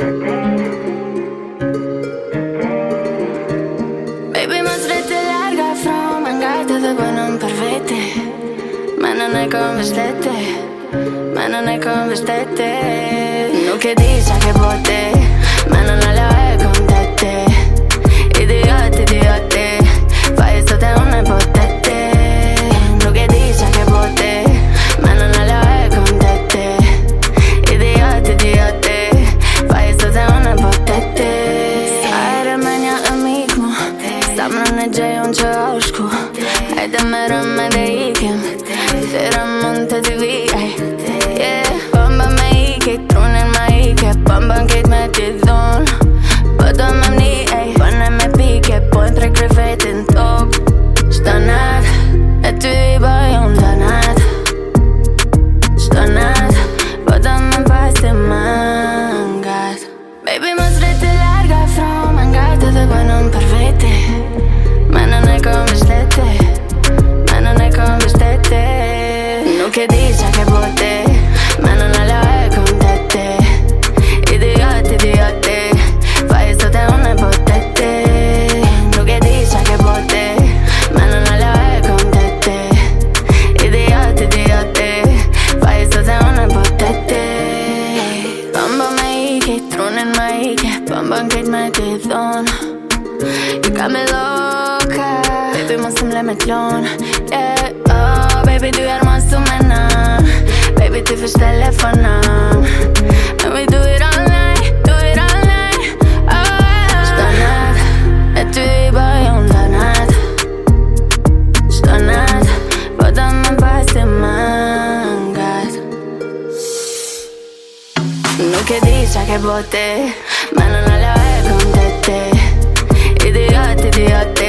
Baby, mă zrete larga from Angate de bună în perfecte Mano ne convestete Mano ne convestete Nu che dice che pote e gjejon që ashku Hajde me rëm me dhe Nuk e di qa ke bote Ma non è la e con te Idiot, idiote Fai sto te un potete Nuk e di qa ke bote Ma non è la e con te Idiot, idiote Fai sto te un potete Bamba me ike, trunin me ike Bamba kejt me thon You got me loca. Baby mle me t'lon Yeah, baby, do your monster man Baby, ti fes telefona And we do it all night, do it all night. Oh, oh. Stannat, e ty bëj unë danat Stannat, po të më pas të mangat Nuk e di qa ke bote Ma non alla e kom të te. Idiot, idiot